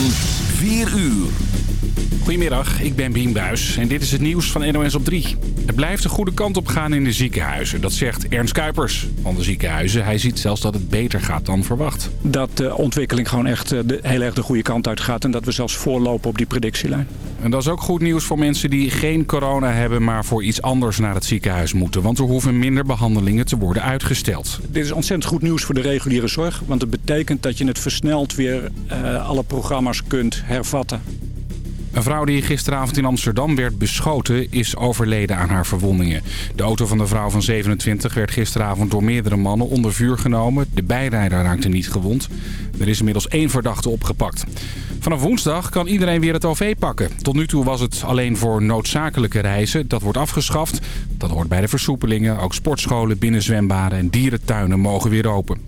van 4 uur. Goedemiddag, ik ben Bien Buis en dit is het nieuws van NOS op 3. Het blijft de goede kant op gaan in de ziekenhuizen. Dat zegt Ernst Kuipers van de ziekenhuizen. Hij ziet zelfs dat het beter gaat dan verwacht. Dat de ontwikkeling gewoon echt eh, de, heel erg de goede kant uit gaat. En dat we zelfs voorlopen op die predictielijn. En dat is ook goed nieuws voor mensen die geen corona hebben... maar voor iets anders naar het ziekenhuis moeten. Want er hoeven minder behandelingen te worden uitgesteld. Dit is ontzettend goed nieuws voor de reguliere zorg. Want het betekent dat je het versneld weer uh, alle programma's kunt hervatten. Een vrouw die gisteravond in Amsterdam werd beschoten is overleden aan haar verwondingen. De auto van de vrouw van 27 werd gisteravond door meerdere mannen onder vuur genomen. De bijrijder raakte niet gewond. Er is inmiddels één verdachte opgepakt. Vanaf woensdag kan iedereen weer het OV pakken. Tot nu toe was het alleen voor noodzakelijke reizen. Dat wordt afgeschaft. Dat hoort bij de versoepelingen. Ook sportscholen, binnenzwembaden en dierentuinen mogen weer open.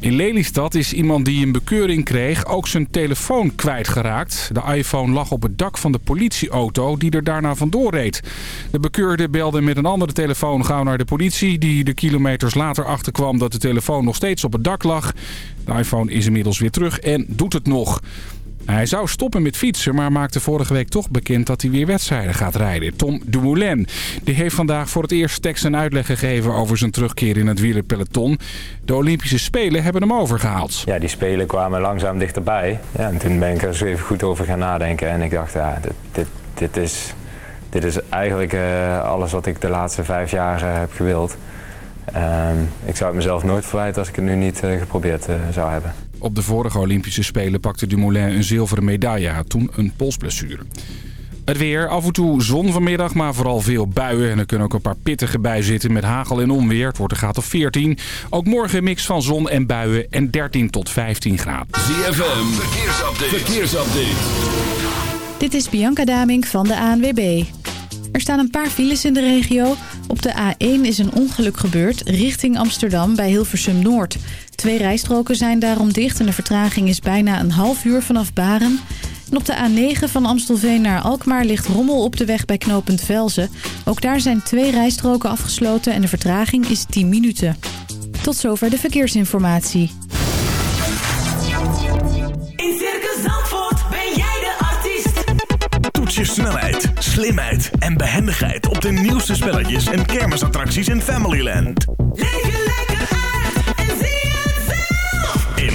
In Lelystad is iemand die een bekeuring kreeg ook zijn telefoon kwijtgeraakt. De iPhone lag op het dak van de politieauto die er daarna vandoor reed. De bekeurde belde met een andere telefoon gauw naar de politie... die de kilometers later achterkwam dat de telefoon nog steeds op het dak lag. De iPhone is inmiddels weer terug en doet het nog. Hij zou stoppen met fietsen, maar maakte vorige week toch bekend dat hij weer wedstrijden gaat rijden. Tom Dumoulin die heeft vandaag voor het eerst tekst en uitleg gegeven over zijn terugkeer in het wielerpeloton. De Olympische Spelen hebben hem overgehaald. Ja, die Spelen kwamen langzaam dichterbij. Ja, en toen ben ik er eens even goed over gaan nadenken en ik dacht, ja, dit, dit, dit is, dit is eigenlijk uh, alles wat ik de laatste vijf jaar uh, heb gewild. Uh, ik zou het mezelf nooit verwijten als ik het nu niet uh, geprobeerd zou hebben. Op de vorige Olympische Spelen pakte Dumoulin een zilveren medaille. Had toen een polsblessure. Het weer, af en toe zon vanmiddag, maar vooral veel buien. En er kunnen ook een paar pittige bij zitten met hagel en onweer. Het wordt een graad of 14. Ook morgen een mix van zon en buien en 13 tot 15 graden. ZFM, verkeersupdate. verkeersupdate. Dit is Bianca Damink van de ANWB. Er staan een paar files in de regio. Op de A1 is een ongeluk gebeurd richting Amsterdam bij Hilversum Noord. Twee rijstroken zijn daarom dicht en de vertraging is bijna een half uur vanaf Baren. En op de A9 van Amstelveen naar Alkmaar ligt rommel op de weg bij knooppunt Velzen. Ook daar zijn twee rijstroken afgesloten en de vertraging is 10 minuten. Tot zover de verkeersinformatie. In Circus Zandvoort ben jij de artiest. Toets je snelheid, slimheid en behendigheid op de nieuwste spelletjes en kermisattracties in Familyland. Leef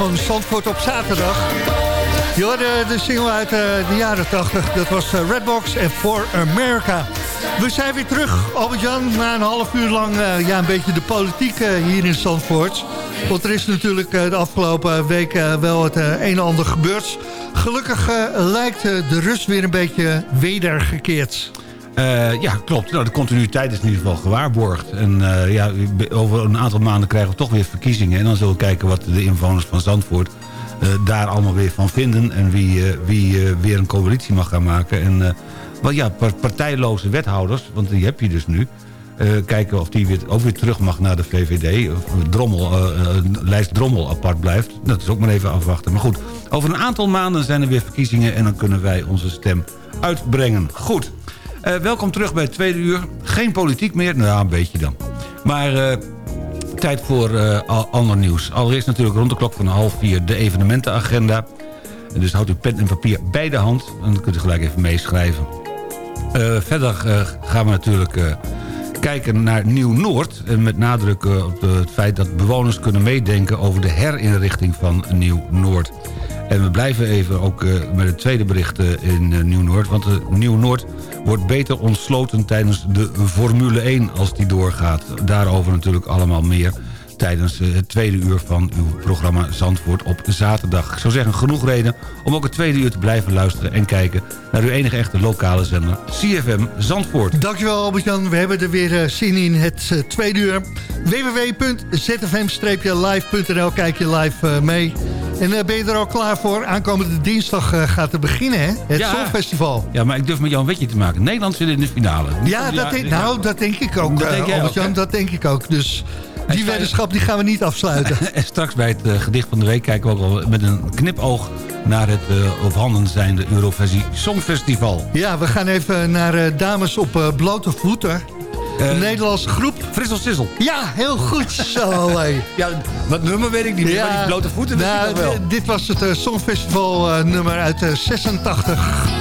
Van Zandvoort op zaterdag. Je hoorde de single uit eh, de jaren 80. Dat was eh, Redbox en For America. We zijn weer terug, Albert-Jan, na een half uur lang eh, ja, een beetje de politiek hier in Zandvoort. Want er is natuurlijk de afgelopen week wel het een en ander gebeurd. Gelukkig lijkt de rust weer een beetje wedergekeerd. Eh, ja, klopt. Nou, de continuïteit is in ieder geval gewaarborgd. En eh, ja, over een aantal maanden krijgen we toch weer verkiezingen. En dan zullen we kijken wat de inwoners van Zandvoort eh, daar allemaal weer van vinden. En wie, wie weer een coalitie mag gaan maken. En wel, ja, par- partijloze wethouders, want die heb je dus nu. Kijken of die weer, ook weer terug mag naar de VVD. Of Drommel, lijst Drommel apart blijft. Dat is ook maar even afwachten. Maar goed, over een aantal maanden zijn er weer verkiezingen... en dan kunnen wij onze stem uitbrengen. Goed. Eh, welkom terug bij het tweede uur. Geen politiek meer, nou een beetje dan. Maar eh, tijd voor eh, ander nieuws. Allereerst natuurlijk rond de klok van half vier de evenementenagenda. En Dus houdt u pen en papier bij de hand. En dan kunt u gelijk even meeschrijven. Verder gaan we natuurlijk kijken naar Nieuw-Noord. En met nadruk eh, op het feit dat bewoners kunnen meedenken... over de herinrichting van Nieuw-Noord. En we blijven even ook eh, met het tweede bericht eh, in Nieuw-Noord. Want Nieuw-Noord wordt beter ontsloten tijdens de Formule 1 als die doorgaat. Daarover natuurlijk allemaal meer tijdens eh, het tweede uur van uw programma Zandvoort op zaterdag. Ik zou zeggen, genoeg reden om ook het tweede uur te blijven luisteren... en kijken naar uw enige echte lokale zender, CFM Zandvoort. Dankjewel Albert-Jan. We hebben er weer eh, zin in het eh, tweede uur. www.zfm-live.nl Kijk je live mee. En ben je er al klaar voor? Aankomende dinsdag gaat het beginnen, hè? Het Ja. Songfestival. Ja, maar ik durf met jou een wetje te maken. Nederland zit in de finale. Ja, dat denk, nou, dat denk ik ook, Albert-Jan. Dat denk ik ook. Dus die weddenschap die gaan we niet afsluiten. En straks bij het eh, gedicht van de week kijken we ook al met een knipoog... naar het uh, op handen zijnde Eurovisie Songfestival. Ja, we gaan even naar eh, dames op blote voeten. Een Nederlandse groep. Frissel Sissel. Ja, heel goed zo. Ja, wat nummer weet ik niet meer, maar die blote voeten wist nou, ik nog wel. Dit was het Songfestival nummer uit eh, 86.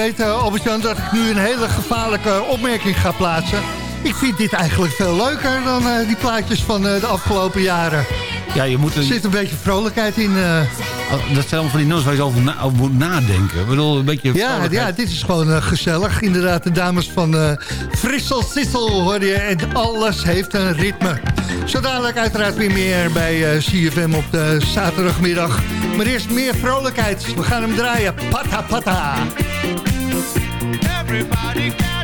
Weet, uh, Albert-Jan, dat ik nu een hele gevaarlijke opmerking ga plaatsen. Ik vind dit eigenlijk veel leuker dan uh, die plaatjes van uh, de afgelopen jaren. Ja, je moet er zit een beetje vrolijkheid in. Dat zijn allemaal van die nummers waar je over, na, over moet nadenken. Ik bedoel, een beetje ja, ja, dit is gewoon gezellig. Inderdaad, de dames van Frissel Sissel hoor je. En alles heeft een ritme. Zo dadelijk uiteraard weer meer bij CFM op de zaterdagmiddag. Maar eerst meer vrolijkheid. We gaan hem draaien. Pata pata. Everybody get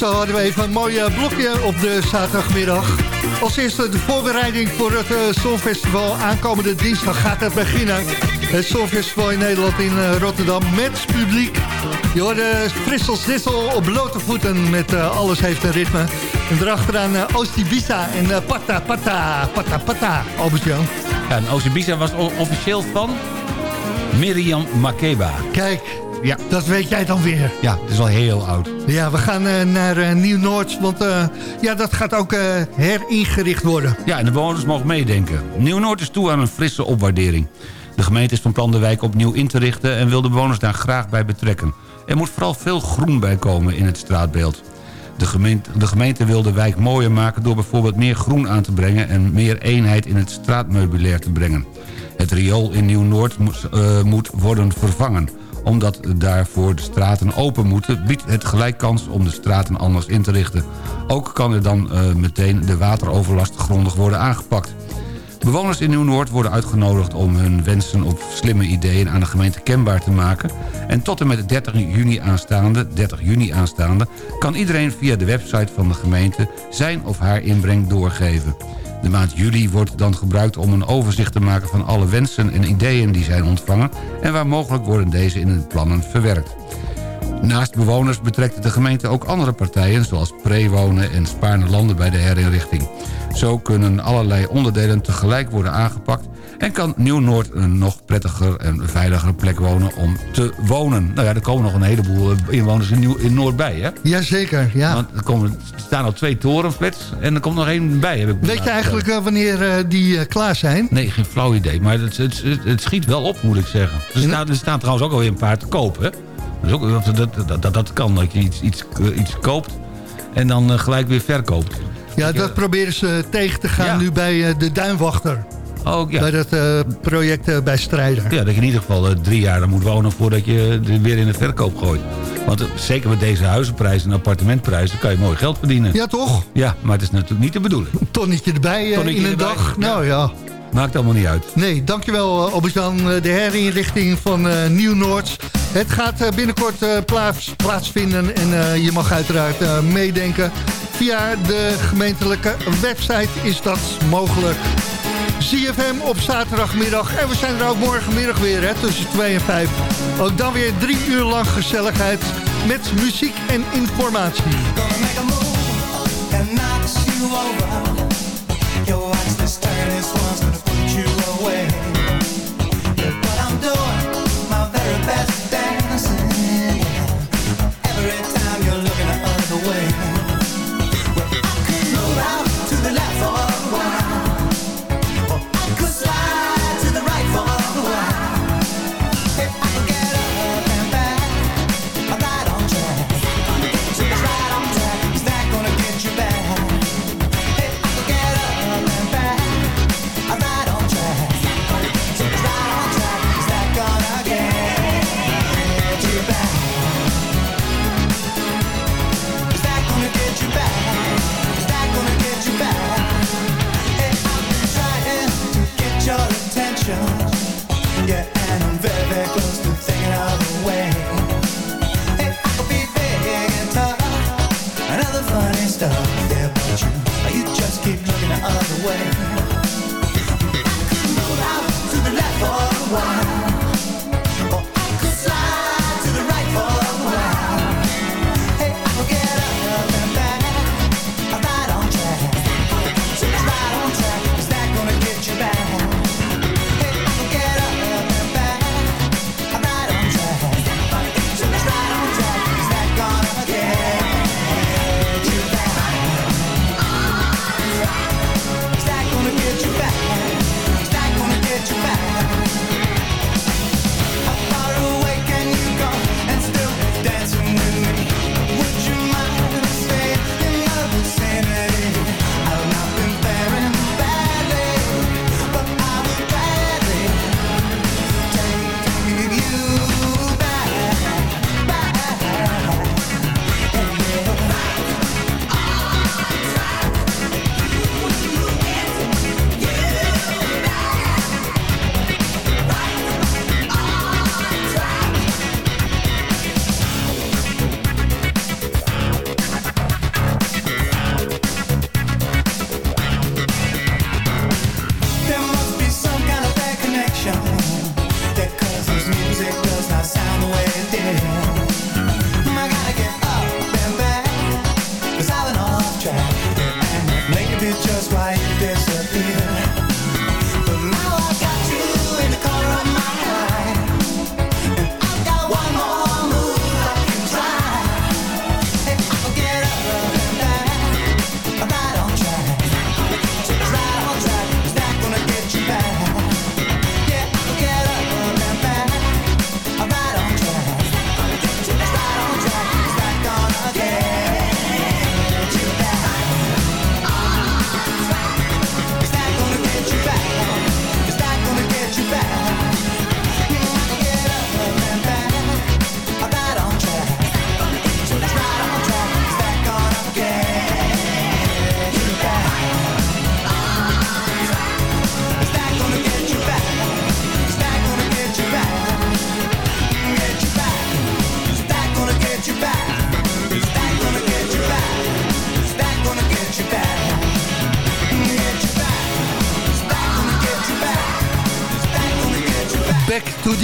zo hadden we even een mooi eh, blokje op de zaterdagmiddag. Als eerste de voorbereiding voor het uh, Songfestival. Aankomende dinsdag gaat het beginnen. Het Songfestival in Nederland in eh, Rotterdam met publiek. Je hoorde Frissel Sissel op blote voeten met eh, Alles heeft een ritme. En erachteraan uh, Oostibisa en eh, Pata Pata Pata Pata. Albert-Jan. Ja, en was officieel van Miriam Makeba. Kijk, Ja. dat weet jij dan weer. Ja, het is al heel oud. Ja, we gaan eh, naar eh, Nieuw-Noord, want eh, ja, dat gaat ook heringericht worden. Ja, en de bewoners mogen meedenken. Nieuw-Noord is toe aan een frisse opwaardering. De gemeente is van plan de wijk opnieuw in te richten... en wil de bewoners daar graag bij betrekken. Er moet vooral veel groen bij komen in het straatbeeld. De gemeente, de gemeente wil de wijk mooier maken... door bijvoorbeeld meer groen aan te brengen... en meer eenheid in het straatmeubilair te brengen. Het riool in Nieuw-Noord moet, moet worden vervangen. Omdat daarvoor de straten open moeten... biedt het gelijk kans om de straten anders in te richten. Ook kan er dan eh, meteen de wateroverlast grondig worden aangepakt. Bewoners in Nieuw-Noord worden uitgenodigd om hun wensen op slimme ideeën aan de gemeente kenbaar te maken. En tot en met 30 juni aanstaande, 30 juni aanstaande kan iedereen via de website van de gemeente zijn of haar inbreng doorgeven. De maand juli wordt dan gebruikt om een overzicht te maken van alle wensen en ideeën die zijn ontvangen en waar mogelijk worden deze in de plannen verwerkt. Naast bewoners betrekt de gemeente ook andere partijen... zoals Prewonen en Spaarne Landen bij de herinrichting. Zo kunnen allerlei onderdelen tegelijk worden aangepakt... en kan Nieuw-Noord een nog prettiger en veiliger plek wonen om te wonen. Nou ja, er komen nog een heleboel eh, inwoners in, Nieuw in Noord bij, hè? Jazeker, ja. Want er, komen, er staan al twee torenflats en er komt nog één bij. Heb ik Weet je eigenlijk eh, wanneer eh, die klaar zijn? Nee, geen flauw idee. Maar het, het, het, het schiet wel op, moet ik zeggen. Er staan, er staan trouwens ook alweer een paar te koop, hè? Dus ook, dat, dat, dat, dat, kan, dat je iets, iets, iets koopt en dan gelijk weer verkoopt. Ja, dat proberen ze tegen te gaan Ja. nu bij de Duinwachter. Ook, ja. Bij dat eh, project eh, bij Strijder. Ja, dat je in ieder geval eh, drie jaar moet wonen voordat je er weer in de verkoop gooit. Want zeker met deze huizenprijzen en appartementprijzen kan je mooi geld verdienen. Ja, toch? Ja, maar het is natuurlijk niet de bedoeling. Een tonnetje erbij Tonnetje in een erbij, dag. Nou ja. Maakt allemaal niet uit. Nee, dankjewel Albert-Jan. De herinrichting van Nieuw-Noord. Het gaat binnenkort plaats, plaatsvinden en je mag uiteraard meedenken. Via de gemeentelijke website is dat mogelijk. ZFM op zaterdagmiddag. En we zijn er ook morgenmiddag weer hè, tussen 2 en 5. Ook dan weer drie uur lang gezelligheid met muziek en informatie.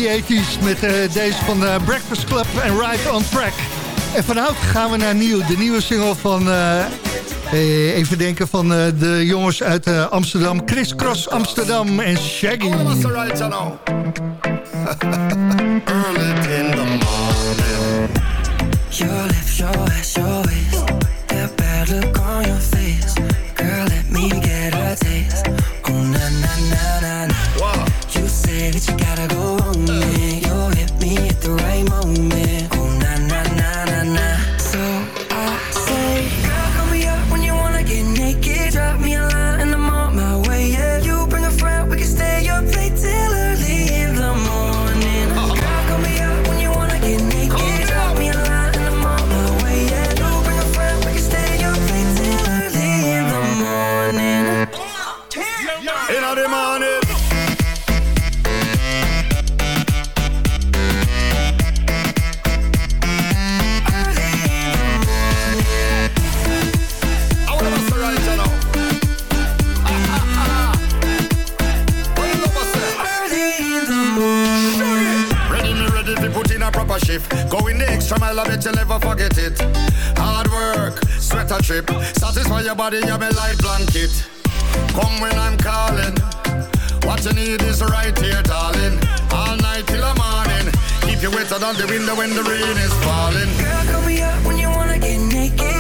To the 80s met eh, deze van eh, Breakfast Club en Ride on Track. En vanavond gaan we naar nieuw, de nieuwe single van, eh, even denken, van de jongens uit Amsterdam. Chris Cross Amsterdam en Shaggy. Your your your your forget it. Hard work, sweat a trip. Satisfy your body, you're my light blanket. Come when I'm calling. What you need is right here, darling. All night till the morning. Keep you wetter than the window when the rain is falling. Girl, call me up when you wanna get naked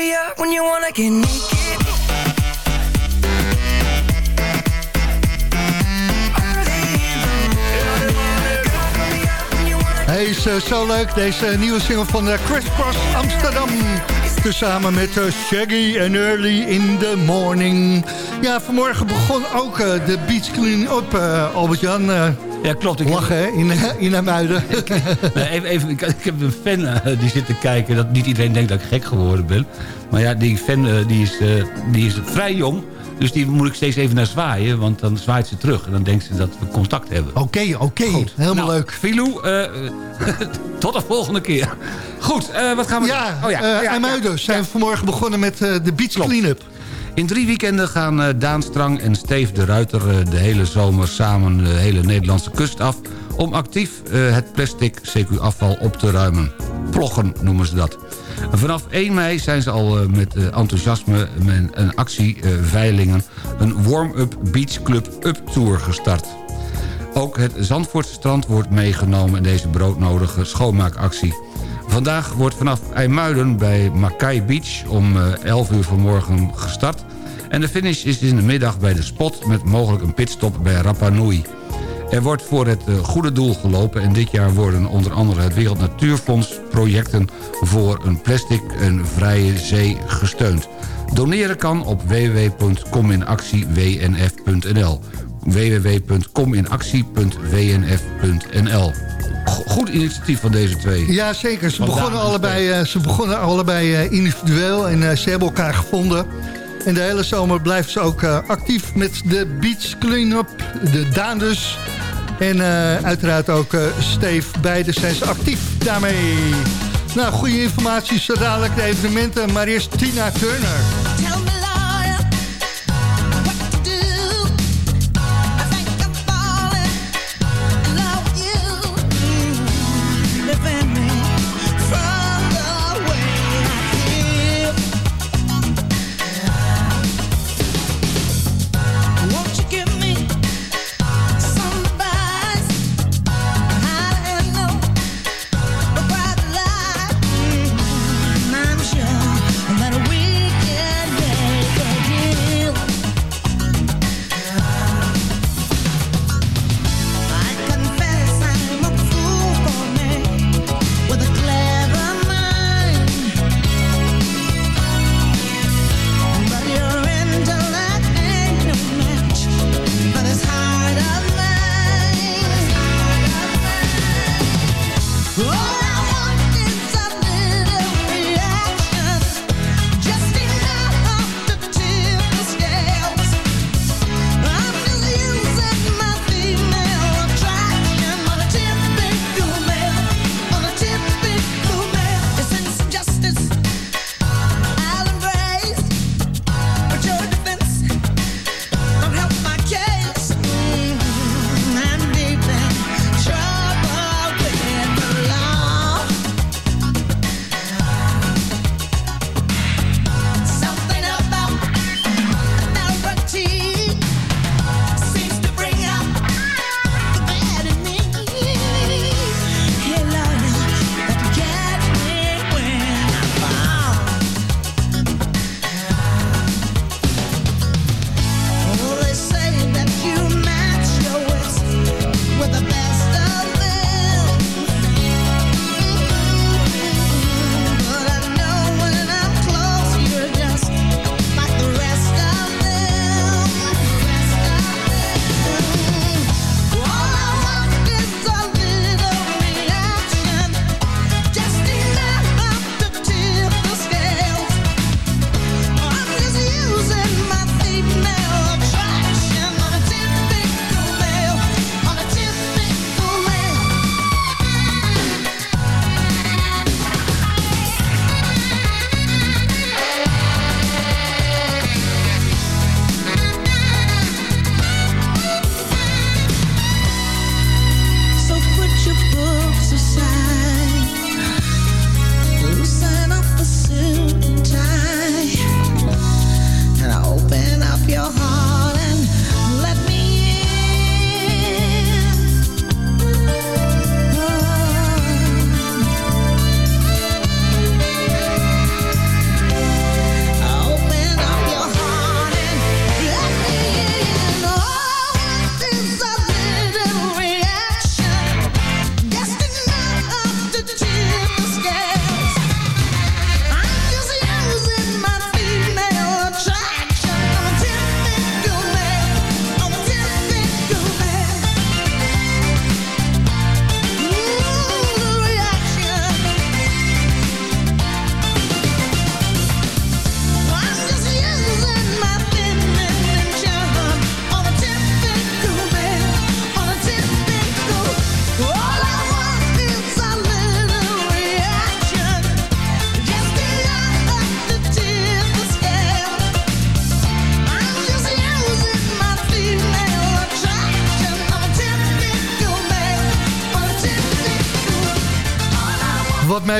me when you. Hij is eh, zo leuk, deze nieuwe single van eh, Chris Cross Amsterdam. Tezamen met eh, Shaggy en Early in the Morning. Ja, vanmorgen begon ook de Beach Clean Up, eh, Albert-Jan. Ja, klopt. Ik heb- lachen hè, in, in Amuiden. Nee, even, even, ik, ik heb een fan eh, die zit te kijken. Dat niet iedereen denkt dat ik gek geworden ben. Maar ja, die fan eh, die is, eh, die is vrij jong. Dus die moet ik steeds even naar zwaaien. Want dan zwaait ze terug. En dan denkt ze dat we contact hebben. Oké, oké. Helemaal Nou, leuk. Filou, tot de volgende keer. Goed, wat gaan we Ja, doen? Oh eh, ja, IJmuiden zijn vanmorgen begonnen met de Beach Clean Up. In drie weekenden gaan eh, Daan Strang en Steef de Ruiter... eh, de hele zomer samen de hele Nederlandse kust af... om actief eh, het plastic CQ-afval op te ruimen. Ploggen noemen ze dat. Vanaf 1 mei zijn ze al met enthousiasme met een actie Veilingen... een warm-up Beach Club Up Tour gestart. Ook het Zandvoortse strand wordt meegenomen in deze broodnodige schoonmaakactie. Vandaag wordt vanaf IJmuiden bij Makai Beach om eh, 11 uur vanmorgen gestart. En de finish is in de middag bij de spot met mogelijk een pitstop bij Rapa Nui. Er wordt voor het eh, goede doel gelopen en dit jaar worden onder andere het Wereld Natuurfonds projecten voor een plastic en vrije zee gesteund. Doneren kan op www.cominactiewnf.nl www.cominactie.wnf.nl Go- Goed initiatief van deze twee. Ja, zeker. Ze begonnen dus allebei, eh, ze begonnen allebei eh, individueel en eh, ze hebben elkaar gevonden. En de hele zomer blijft ze ook eh, actief met de Beach Cleanup, de Daan dus. En eh, uiteraard ook eh Steve, beide zijn ze actief daarmee. Nou, goede informatie, zo dadelijk de evenementen, maar eerst Tina Turner.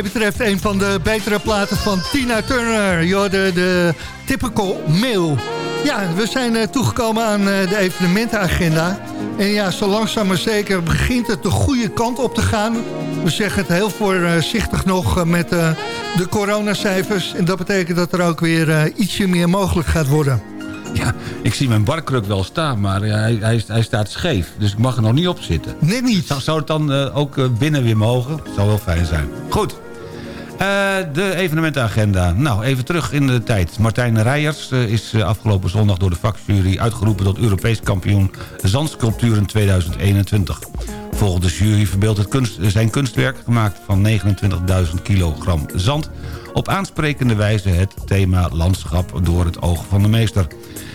Mij betreft een van de betere platen van Tina Turner. Je hoorde de typical mail. Ja, we zijn eh, toegekomen aan eh, de evenementenagenda. En ja, zo langzaam maar zeker begint het de goede kant op te gaan. We zeggen het heel voorzichtig nog eh, met de coronacijfers. En dat betekent dat er ook weer ietsje meer mogelijk gaat worden. Ja, ik zie mijn barkruk wel staan, maar hij, hij, hij staat scheef. Dus ik mag er nog niet op zitten. Net niet. Zou, zou het dan ook binnen weer mogen? Zou wel fijn zijn. Goed. Eh, de evenementenagenda. Nou, even terug in de tijd. Martijn Rijers eh, is eh, afgelopen zondag door de vakjury uitgeroepen... tot Europees kampioen Zandsculpturen 2021. Volgens de jury verbeeldt het kunst, zijn kunstwerk... gemaakt van 29.000 kilogram zand... op aansprekende wijze het thema landschap door het oog van de meester.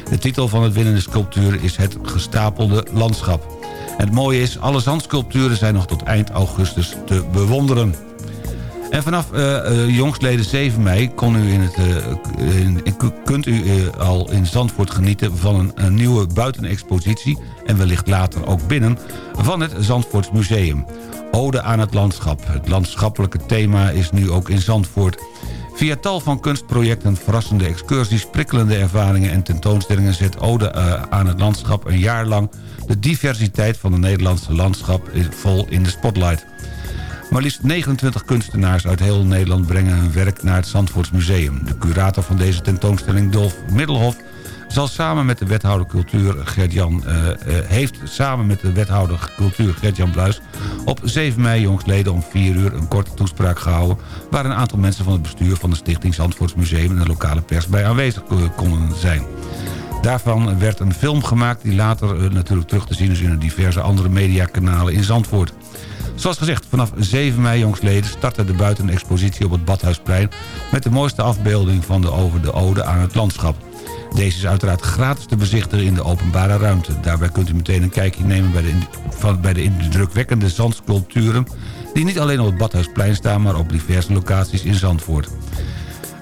De titel van het winnende sculptuur is Het gestapelde landschap. Het mooie is, alle zandsculpturen zijn nog tot eind augustus te bewonderen. En vanaf eh, eh, jongstleden 7 mei kon u in het, eh, in- kunt u al in Zandvoort genieten van een, nieuwe buitenexpositie... en wellicht later ook binnen, van het Zandvoorts Museum. Ode aan het landschap. Het landschappelijke thema is nu ook in Zandvoort. Via tal van kunstprojecten, verrassende excursies... prikkelende ervaringen en tentoonstellingen... zet Ode aan het landschap een jaar lang... de diversiteit van het Nederlandse landschap vol in de spotlight. Maar liefst 29 kunstenaars uit heel Nederland brengen hun werk naar het Zandvoorts Museum. De curator van deze tentoonstelling, Dolf Middelhof... zal samen met de wethouder cultuur Gert-Jan... eh, eh, heeft samen met de wethouder cultuur Gert-Jan Bluis... op 7 mei jongstleden om 4 uur een korte toespraak gehouden... waar een aantal mensen van het bestuur van de Stichting Zandvoorts Museum... en de lokale pers bij aanwezig eh, konden zijn. Daarvan werd een film gemaakt die later natuurlijk terug te zien is... in de diverse andere mediakanalen in Zandvoort. Zoals gezegd, vanaf 7 mei jongsleden startte de buitenexpositie op het Badhuisplein... met de mooiste afbeelding van de over de ode aan het landschap. Deze is uiteraard gratis te bezichtigen in de openbare ruimte. Daarbij kunt u meteen een kijkje nemen bij de, van, bij de indrukwekkende zandsculpturen... die niet alleen op het Badhuisplein staan, maar op diverse locaties in Zandvoort.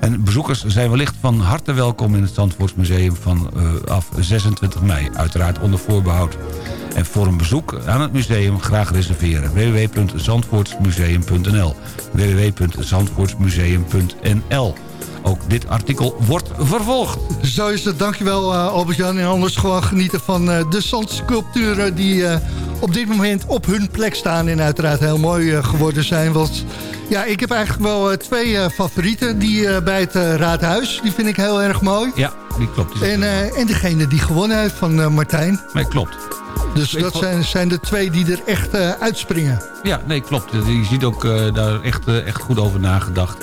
En bezoekers zijn wellicht van harte welkom in het Zandvoortsmuseum van eh, af 26 mei. Uiteraard onder voorbehoud. En voor een bezoek aan het museum graag reserveren. www.zandvoortsmuseum.nl www.zandvoortsmuseum.nl Ook dit artikel wordt vervolgd. Zo is het, dankjewel uh, Albert-Jan. En anders gewoon genieten van uh, de zandsculpturen die op dit moment op hun plek staan. En uiteraard heel mooi geworden zijn. Want ja, ik heb eigenlijk wel uh, twee uh, favorieten. Die uh, bij het Raadhuis, die vind ik heel erg mooi. Ja, die klopt. Die en, en degene die gewonnen heeft van Martijn. Nee, klopt. Dus dat zijn, zijn de twee die er echt uh, uitspringen. Ja, nee, klopt. Je ziet ook uh, daar echt, uh, echt goed over nagedacht.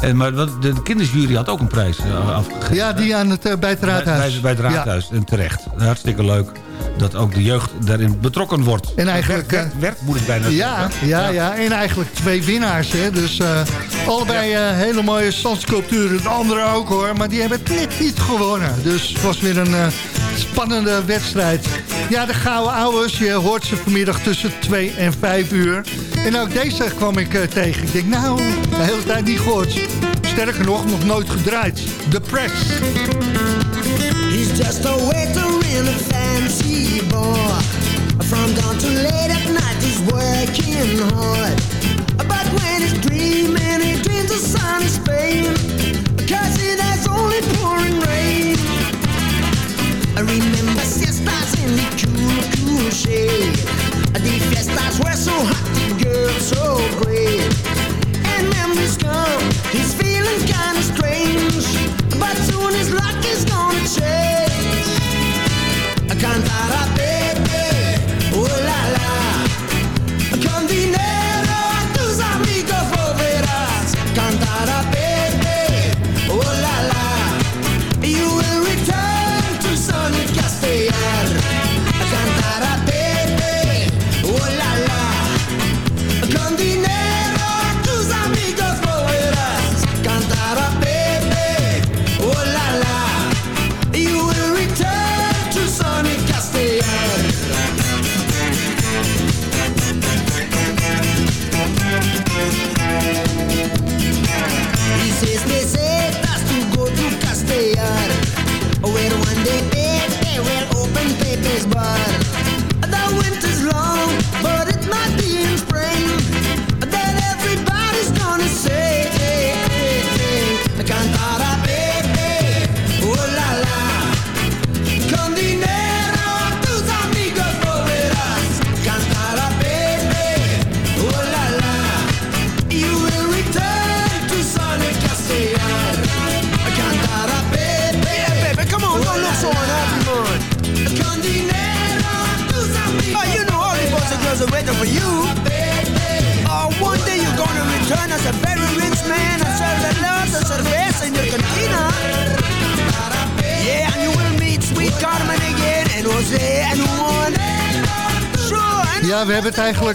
En, maar wat- de, de kindersjury had ook een prijs afgegeven. Ja, die aan het, bij het Raadhuis. bij, bij het raadhuis. En terecht. Hartstikke leuk dat ook de jeugd daarin betrokken wordt. En eigenlijk, Werd, werd, werd, moet ik bijna Ja, zeggen. ja, ja, en eigenlijk twee winnaars. Hè? Dus uh, allebei uh, hele mooie zandsculpturen. De andere ook hoor, maar die hebben het net niet gewonnen. Dus het was weer een uh, spannende wedstrijd. Ja, de gouden ouders, je hoort ze vanmiddag tussen 2 en 5 uur. En ook deze kwam ik tegen. Ik denk, nou, de hele tijd niet gehoord. Sterker nog, nog nooit gedraaid. The Press. Just a waiter in a fancy bar. From dawn to late at night, he's working hard. But when he's dreaming, he dreams of sunny Spain. Cause it has only pouring rain. I remember siestas in the cool, cool shade. The fiestas were so hot, the girls so great. And memories come, he's feeling kinda strange. But soon his luck is gonna change. Cantar a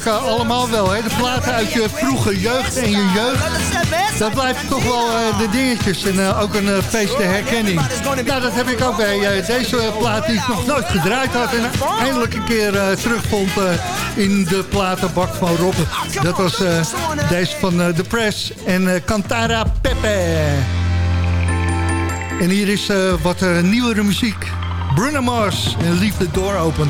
allemaal wel. Hè? De platen uit je vroege jeugd en je jeugd. Dat blijven toch wel uh, de dingetjes. En uh, ook een uh, feest de herkenning. Nou, dat heb ik ook bij deze plaat die ik nog nooit gedraaid had. En eindelijk een keer terugvond in de platenbak van Rob. Dat was deze van The Press en Cantara Pepe. En hier is wat nieuwere muziek. Bruno Mars en Leave the Door Open.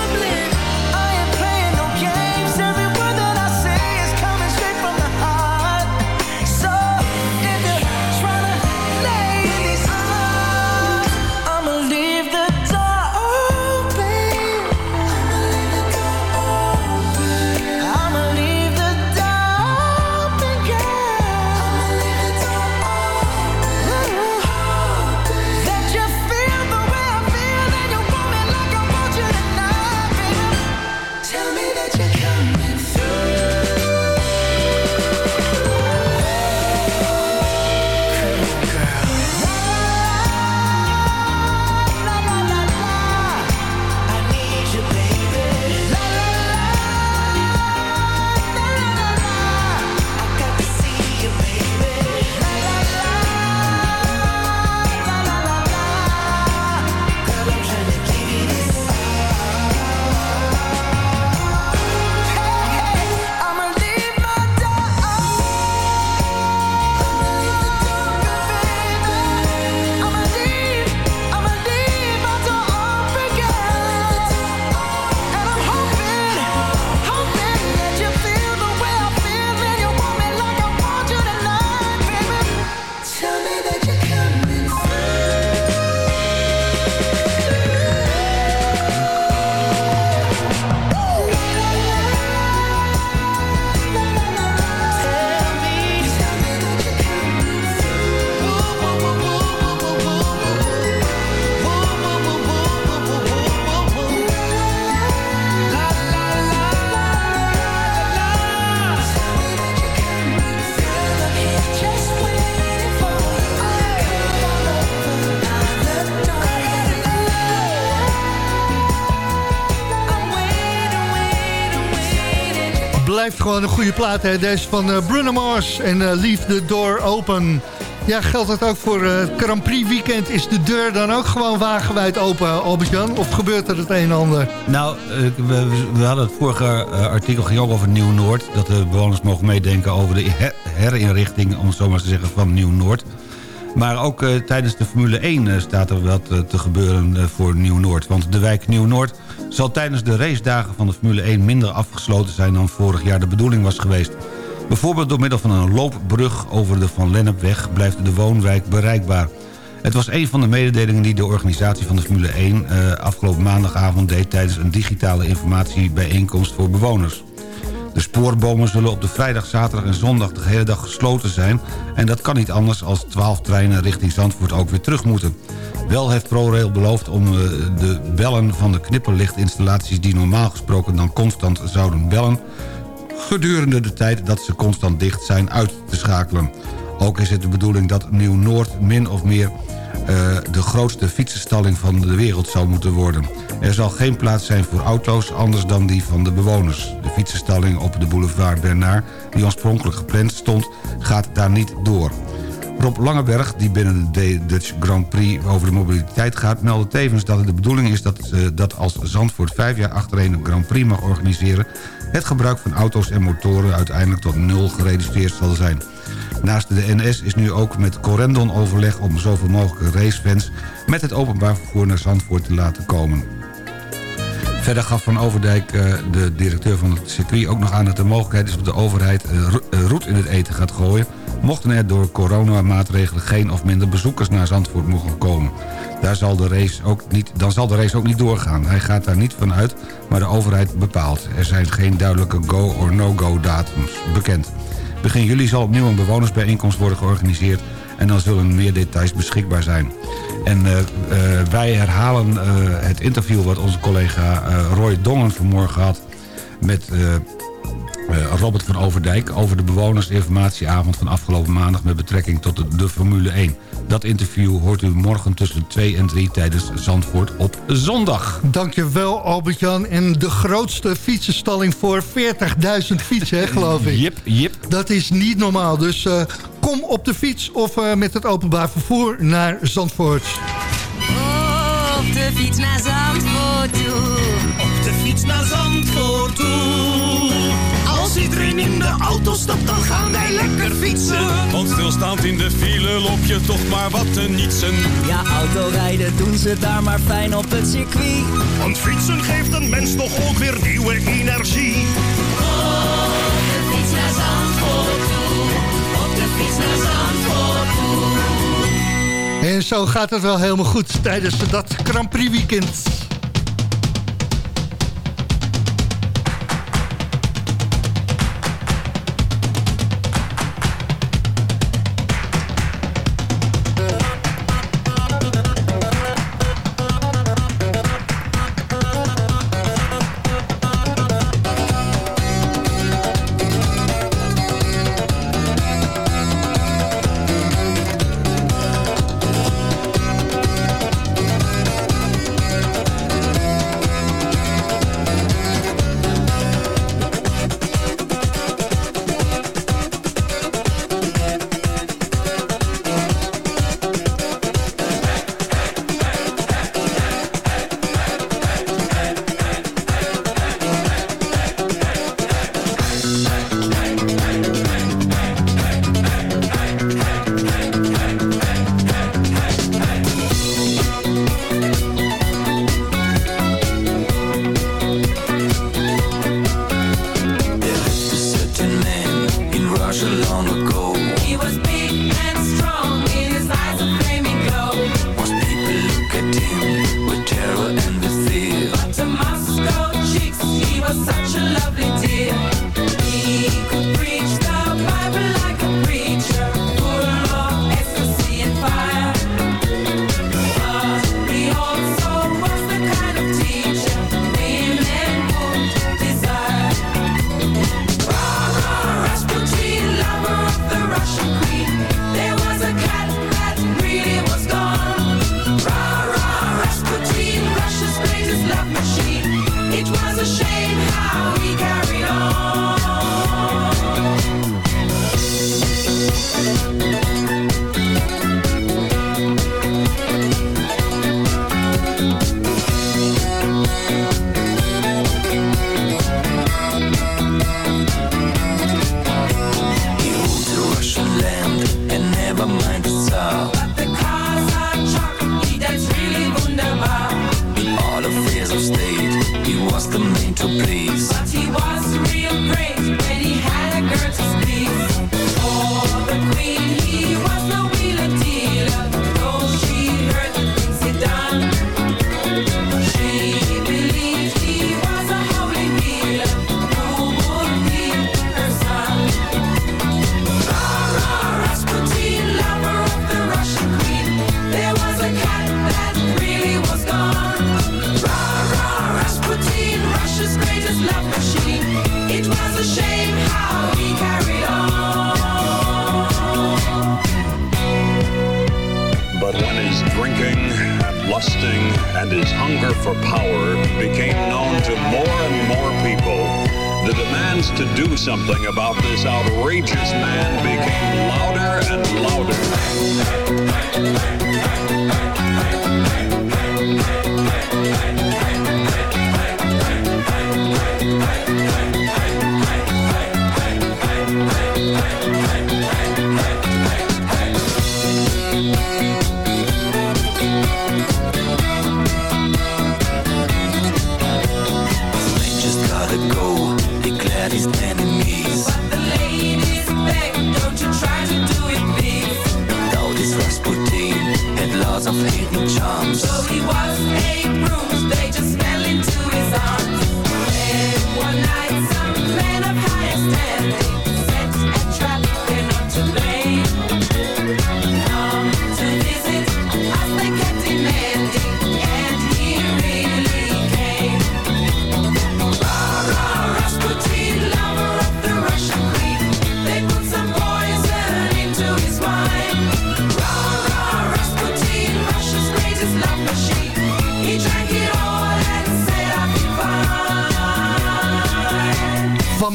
Gewoon een goede plaat, hè? Deze van eh, Bruno Mars en eh, Leave the Door Open. Ja, geldt dat ook voor het Grand Prix weekend? Is de deur dan ook gewoon wagenwijd open, Albert-Jan? Of gebeurt er het een en ander? Nou, we, we hadden het vorige artikel ging ook over Nieuw-Noord. Dat de bewoners mogen meedenken over de her- herinrichting, om zo maar te zeggen, van Nieuw-Noord. Maar ook eh, tijdens de Formule 1 eh, staat er wat eh, te gebeuren voor Nieuw-Noord. Want de wijk Nieuw-Noord zal tijdens de racedagen van de Formule 1 minder afgesloten zijn dan vorig jaar de bedoeling was geweest. Bijvoorbeeld door middel van een loopbrug over de Van Lennepweg blijft de woonwijk bereikbaar. Het was een van de mededelingen die de organisatie van de Formule 1 eh, afgelopen maandagavond deed tijdens een digitale informatiebijeenkomst voor bewoners. De spoorbomen zullen op de vrijdag, zaterdag en zondag de hele dag gesloten zijn... en dat kan niet anders als 12 treinen richting Zandvoort ook weer terug moeten. Wel heeft ProRail beloofd om eh, de bellen van de knipperlichtinstallaties... die normaal gesproken dan constant zouden bellen... gedurende de tijd dat ze constant dicht zijn uit te schakelen. Ook is het de bedoeling dat Nieuw-Noord min of meer eh, de grootste fietsenstalling van de wereld zou moeten worden. Er zal geen plaats zijn voor auto's anders dan die van de bewoners. De fietsenstalling op de boulevard Bernard, die oorspronkelijk gepland stond, gaat daar niet door. Rob Langeberg, die binnen de Dutch Grand Prix over de mobiliteit gaat... meldde tevens dat het de bedoeling is dat, eh, dat als Zandvoort vijf jaar achtereen een Grand Prix mag organiseren... het gebruik van auto's en motoren uiteindelijk tot nul gereduceerd zal zijn. Naast de NS is nu ook met Corendon overleg om zoveel mogelijk racefans... met het openbaar vervoer naar Zandvoort te laten komen. Verder gaf Van Overdijk, eh, de directeur van het circuit, ook nog aan dat de mogelijkheid is dat de overheid eh, eh, roet in het eten gaat gooien. Mochten er door coronamaatregelen geen of minder bezoekers naar Zandvoort mogen komen. Daar zal de race ook niet, dan zal de race ook niet doorgaan. Hij gaat daar niet van uit, maar de overheid bepaalt. Er zijn geen duidelijke go- or no-go datums bekend. Begin juli zal opnieuw een bewonersbijeenkomst worden georganiseerd... en dan zullen meer details beschikbaar zijn. En eh, eh, wij herhalen eh, het interview wat onze collega Roy Dongen vanmorgen had... met eh, Robert van Overdijk... over de bewonersinformatieavond van afgelopen maandag... met betrekking tot de, Formule 1. Dat interview hoort u morgen tussen 2 en 3 tijdens Zandvoort op zondag. Dankjewel Albert-Jan. En de grootste fietsenstalling voor 40.000 fietsen, geloof ik. Jip, jip. Dat is niet normaal. Dus eh, kom op de fiets of eh, met het openbaar vervoer naar Zandvoort. Op de fiets naar Zandvoort toe. Op de fiets naar Zandvoort toe in de auto stapt, dan gaan wij lekker fietsen. Want stilstaand in de file loop je toch maar wat te nietsen. Ja, autorijden doen ze daar maar fijn op het circuit. Want fietsen geeft een mens toch ook weer nieuwe energie. Oh, de fiets naar op de fiets naar Zandvoort. En zo gaat het wel helemaal goed tijdens dat Grand weekend. lusting and his hunger for power became known to more and more people, the demands to do something about this outrageous man became louder and louder.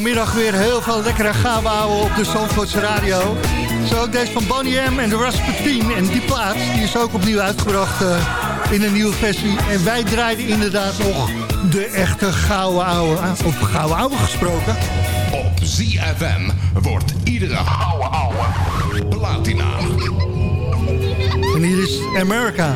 vanmiddag weer heel veel lekkere gabouwen op de Zandvoortse radio. Zo ook deze van Bonnie M en de Rasputin. En die plaats die is ook opnieuw uitgebracht eh, in een nieuwe versie. En wij draaiden inderdaad nog de echte gouden ouwe. Eh, of gouden ouwe gesproken. Op ZFM wordt iedere gouden ouwe platina. En hier is Amerika.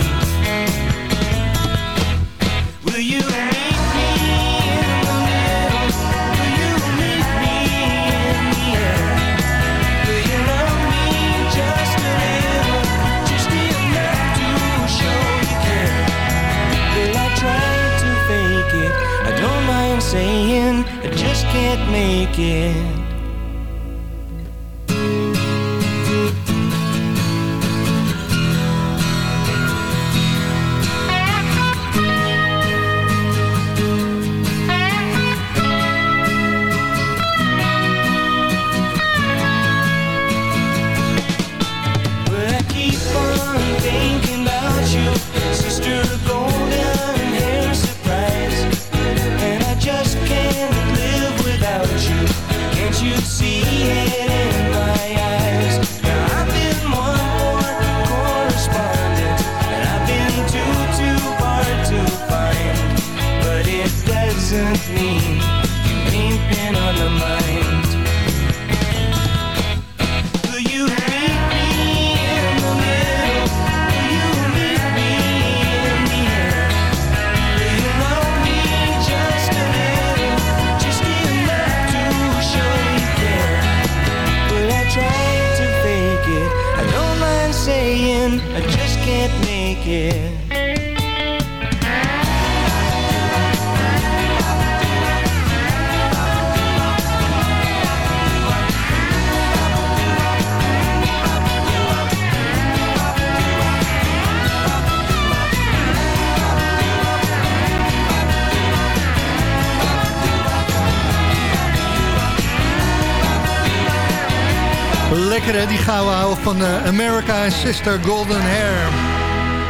Can't make it. Van eh, America en Sister Golden Hair.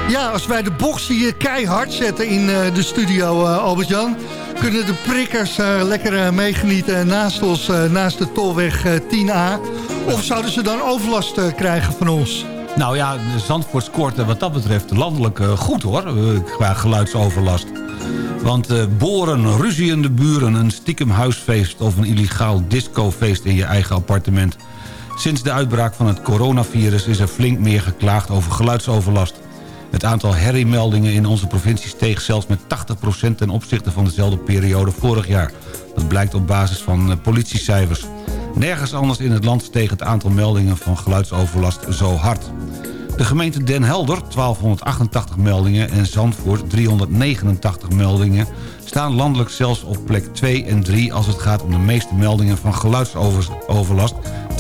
Ja, als wij de box hier keihard zetten in eh, de studio, eh, Albert-Jan... kunnen de prikkers lekker meegenieten naast ons, naast de tolweg eh, 10A. Of zouden ze dan overlast krijgen van ons? Nou ja, Zandvoort scoort wat dat betreft landelijk goed hoor, qua geluidsoverlast. Want eh, boren, ruziende buren, een stiekem huisfeest... of een illegaal discofeest in je eigen appartement. Sinds de uitbraak van het coronavirus is er flink meer geklaagd over geluidsoverlast. Het aantal herriemeldingen in onze provincie steeg zelfs met 80% ten opzichte van dezelfde periode vorig jaar. Dat blijkt op basis van eh, politiecijfers. Nergens anders in het land steeg het aantal meldingen van geluidsoverlast zo hard. De gemeente Den Helder, 1288 meldingen en Zandvoort 389 meldingen... staan landelijk zelfs op plek 2 en 3 als het gaat om de meeste meldingen van geluidsoverlast...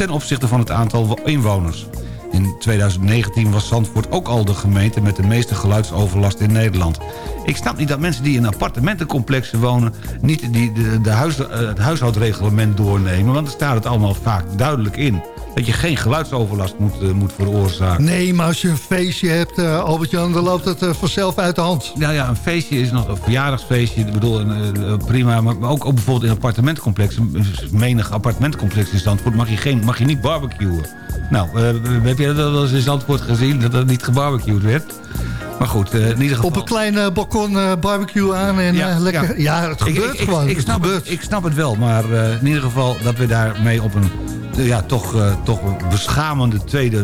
ten opzichte van het aantal inwoners. In 2019 was Zandvoort ook al de gemeente met de meeste geluidsoverlast in Nederland. Ik snap niet dat mensen die in appartementencomplexen wonen... niet die, de, de huis, eh, het huishoudreglement doornemen... want er staat het allemaal vaak duidelijk in. Dat je geen geluidsoverlast moet, eh, moet veroorzaken. Nee, maar als je een feestje hebt, eh, Albert-Jan, dan loopt het eh, vanzelf uit de hand. Nou ja, een feestje is nog een verjaardagsfeestje. Ik bedoel, een, prima. Maar ook, ook bijvoorbeeld in appartementcomplexen. Menig appartementcomplex in Zandvoort mag je, geen, mag je niet barbecuen. Nou, heb je dat wel eens in Zandvoort gezien? Dat er niet gebarbecued werd? Maar goed, eh, in ieder geval... Op een klein eh, balkon eh, barbecue aan en ja, lekker... Ja, het Ik- gebeurt ik, ik, gewoon. Ik, het snap gebeurt. het, ik snap het wel, maar in ieder geval dat we daarmee op een ja, toch, toch beschamende tweede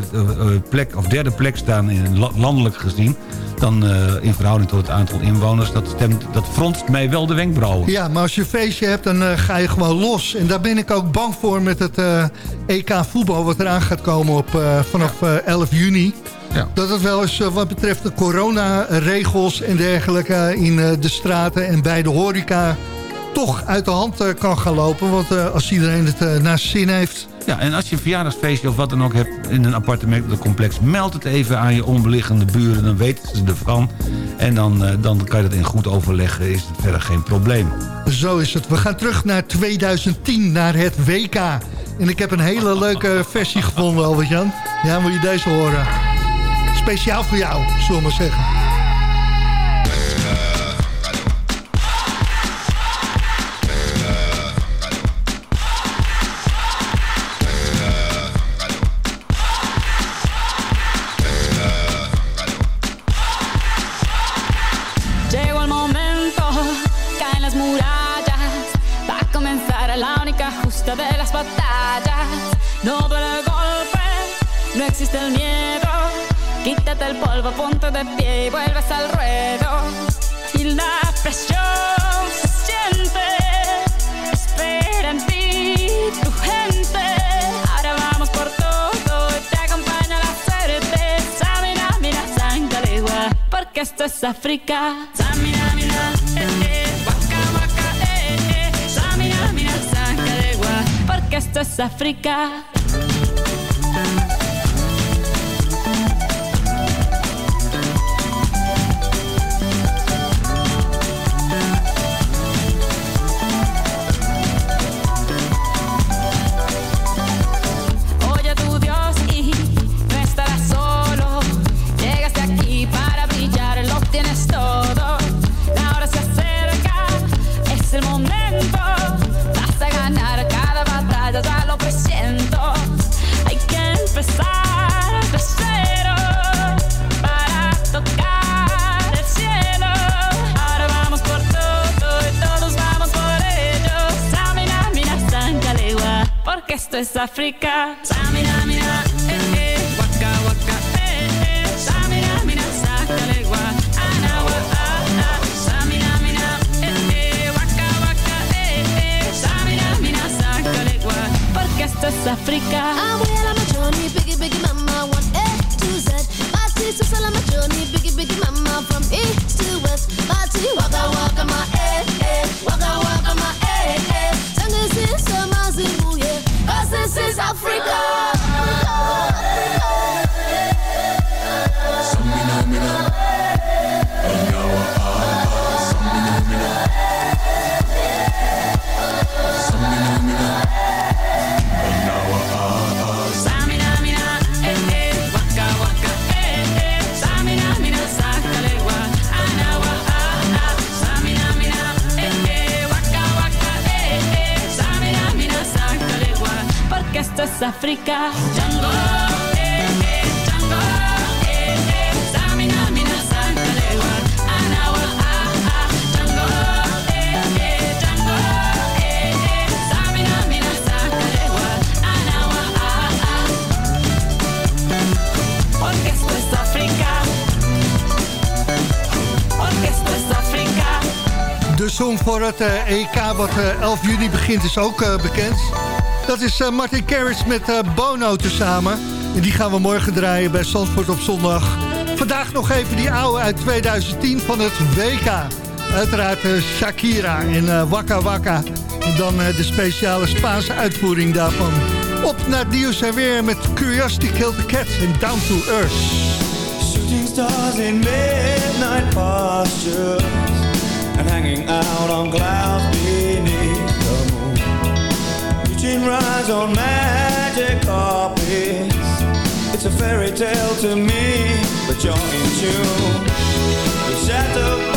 plek of derde plek staan in, la- landelijk gezien. Dan in verhouding tot het aantal inwoners. Dat, stemt, dat fronst mij wel de wenkbrauwen. Ja, maar als je een feestje hebt, dan ga je gewoon los. En daar ben ik ook bang voor met het EK voetbal... wat eraan gaat komen op, vanaf eh, 11 juni. Ja. Dat het wel eens eh, wat betreft de coronaregels en dergelijke... eh, in eh, de straten en bij de horeca toch uit de hand kan gaan lopen. Want als iedereen het naar zin heeft... Ja, en als je een verjaardagsfeestje of wat dan ook hebt in een appartementencomplex... meld het even aan je onbeliggende buren, dan weten ze ervan. En dan, dan kan je dat in goed overleggen, is het verder geen probleem. Zo is het. We gaan terug naar 2010, naar het WK. En ik heb een hele leuke versie gevonden, Albert-Jan. Ja, moet je deze horen. Speciaal voor jou, zullen we maar zeggen. Es África. Samina, mira, eh, eh, waka, waka, eh, eh. Samina, mira, sangalegua, porque esto es África. Es África. Samina, mira, eh, eh, waka, waka, eh, eh. Samina, mira, sangalegua, anawa, ah, ah. Samina, mira, eh, eh, waka, waka, eh, eh. Samina, mira, sangalegua, porque esto es África. I'm well on my journey, biggie, biggie, mama, het eh, EK wat eh, 11 juni begint is ook eh, bekend. Dat is eh, Martin Garrix met eh, Bono tezamen. En die gaan we morgen draaien bij Zandvoort op zondag. Vandaag nog even die oude uit 2010 van het WK. Uiteraard eh, Shakira eh, Waka Waka. En dan eh, de speciale Spaanse uitvoering daarvan. Op naar het en weer met Curiosity Killed the Cat en Down to Earth. Shooting stars in midnight hanging out on clouds beneath the moon. Reaching rise on magic carpets. It's a fairy tale to me, but you're in tune. You're shattered